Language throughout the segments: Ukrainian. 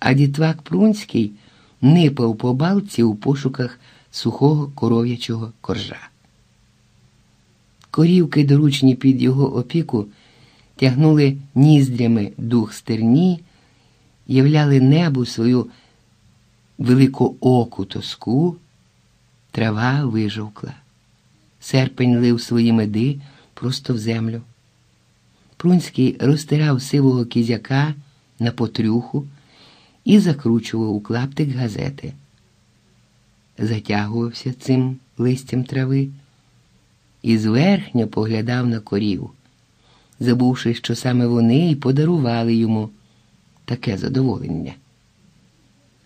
а дітвак Прунський нипав по балці у пошуках сухого коров'ячого коржа. Корівки, доручні під його опіку, тягнули ніздрями дух стерні, являли небу свою великооку тоску, трава вижовкла. Серпень лив свої меди просто в землю. Прунський розтирав сивого кізяка на потрюху і закручував у клаптик газети. Затягувався цим листям трави і зверхньо поглядав на корів, забувши, що саме вони й подарували йому таке задоволення.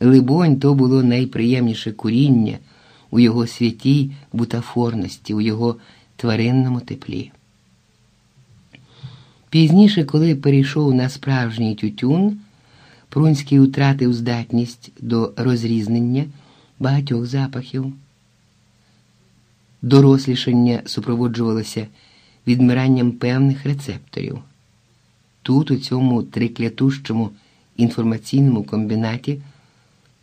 Либонь, то було найприємніше куріння у його святій бутафорності, у його тваринному теплі. Пізніше, коли перейшов на справжній тютюн, Прунський втратив здатність до розрізнення багатьох запахів. Дорослішання супроводжувалося відмиранням певних рецепторів. Тут, у цьому триклятущому інформаційному комбінаті,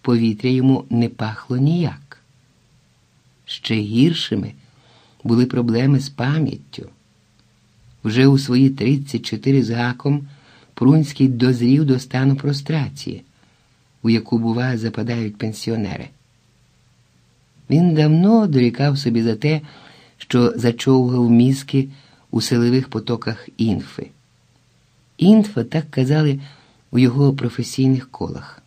повітря йому не пахло ніяк. Ще гіршими були проблеми з пам'яттю. Вже у свої 34 з гаком Прунський дозрів до стану прострації, у яку, бува, западають пенсіонери. Він давно дорікав собі за те, що зачовгав мізки у силових потоках інфи. Інфа так казали у його професійних колах.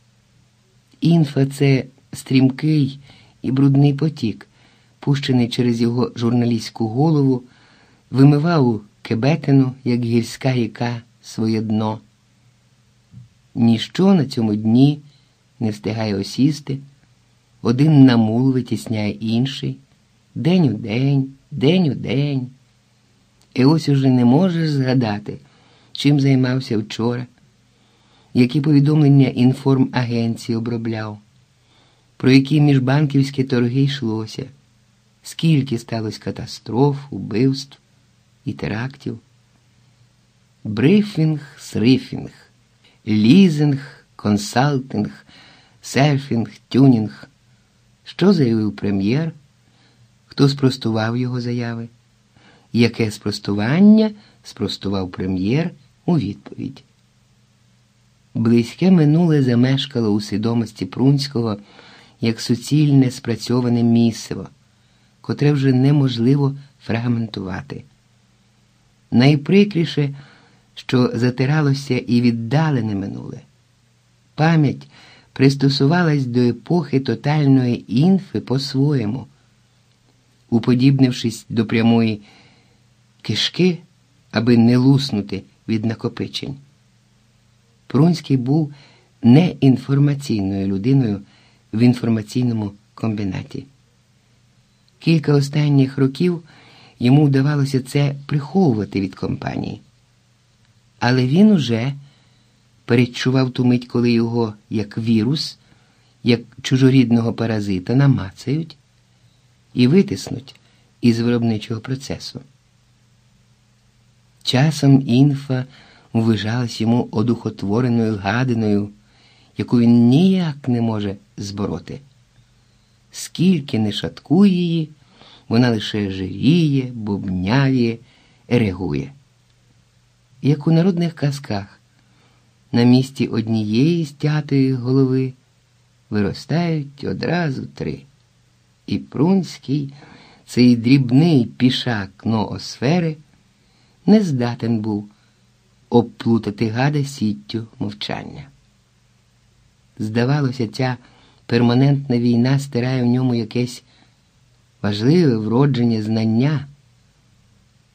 Інфа це стрімкий і брудний потік, пущений через його журналістську голову, вимивав кебетину, як гірська ріка, своє дно. Ніщо на цьому дні не встигає осісти, один намул витісняє інший, день у день, день у день. І ось уже не можеш згадати, чим займався вчора, які повідомлення інформагенції обробляв, про які міжбанківські торги йшлося, скільки сталося катастроф, убивств і терактів. Брифінг, срифінг, лізинг, консалтинг, серфінг, тюнінг. Що заявив прем'єр? Хто спростував його заяви? Яке спростування спростував прем'єр у відповідь? Близьке минуле замешкало у свідомості Прунського як суцільне спрацьоване місиво, котре вже неможливо фрагментувати. Найприкріше, що затиралося і віддалене минуле. Пам'ять пристосувалась до епохи тотальної інфи по-своєму, уподібнившись до прямої кишки, аби не луснути від накопичень. Прунський був не інформаційною людиною в інформаційному комбінаті. Кілька останніх років йому вдавалося це приховувати від компанії. Але він уже передчував ту мить, коли його, як вірус, як чужорідного паразита, намацають і витиснуть із виробничого процесу. Часом інфа ввижалась йому одухотвореною гадиною, яку він ніяк не може збороти. Скільки не шаткує її, вона лише жиріє, бубняє, ерегує. Як у народних казках, на місці однієї стятої голови виростають одразу три. І Прунський, цей дрібний пішак ноосфери, не здатен був обплутати гада сіттю мовчання. Здавалося, ця перманентна війна стирає в ньому якесь важливе вродження знання,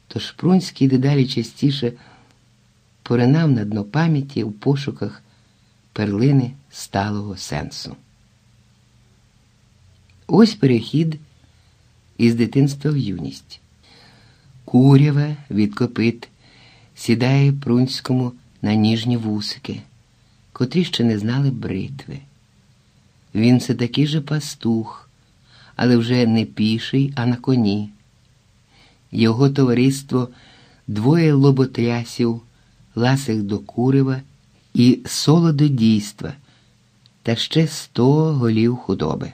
тож Прунський дедалі частіше поринав на дно пам'яті у пошуках перлини сталого сенсу. Ось перехід із дитинства в юність. Куряве від копит сідає Прунському на ніжні вусики, котрі ще не знали бритви. Він все такий же пастух, але вже не піший, а на коні. Його товариство двоє лоботрясів, ласих до курива і солододійства, та ще сто голів худоби.